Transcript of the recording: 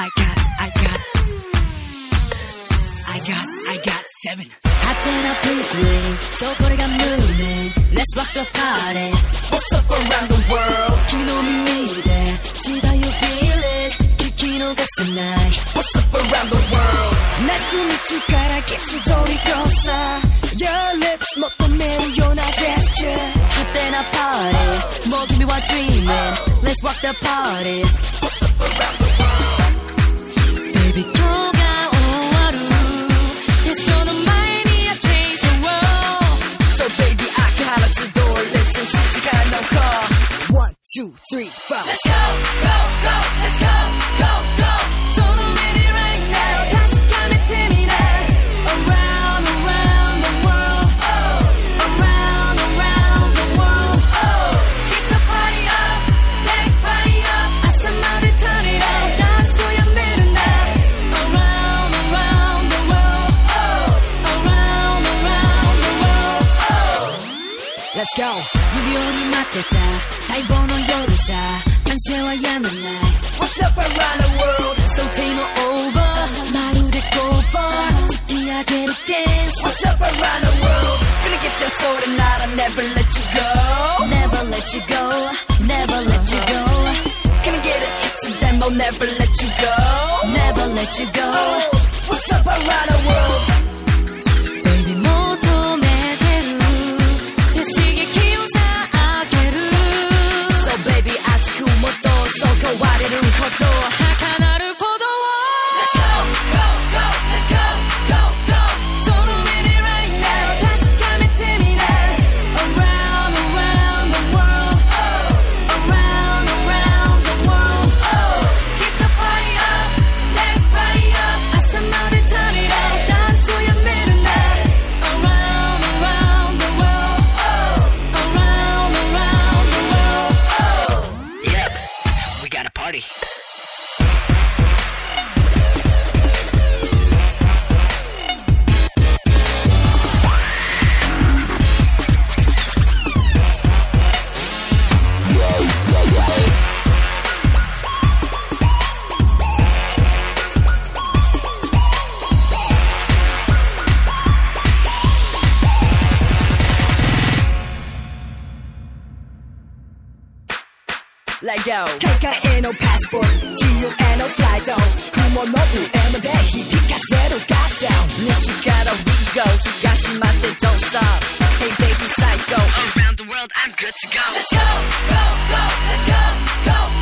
I got, I got, I got, I got seven. Hot and a pink ring, so good I'm moving. Let's rock the party. What's up around the world? Kimi no mimi See did you feel it? Kiki no gasanai. What's up around the world? Nice to meet you, gotta get you dirty, go Your lips, not the middle, you're not gesture. Hot and a party, more to be what dreaming. Let's rock the party. What's up around two, three, four. Let's go, go, go, let's go, go, go. So the minute right now, 다시 가면 됩니다. Around, around the world, oh. Around, around the world, oh. Keep the party up, let's party up. 아싸마를 turn it up, 단소야 midnight. Around, around the world, oh. Around, around the world, oh. Let's go. 指折り待ってた待望の夜さ歓声はやまない What's up around the world So take no over まるで go far 突き上げる dance What's up around the world Gonna get that soul tonight I'll never let you go Never let you go Never let you go Gonna get it it's a demo Never let you go Never let you go What's up around the world こと儚 like yo. KKN no passport. GUN no flight though. Kumonobu M-Day Hikase no gas down Nishikara we go. Higashima don't stop. Hey baby psycho. Around the world I'm good to go. Let's go, go, go. Let's go, go.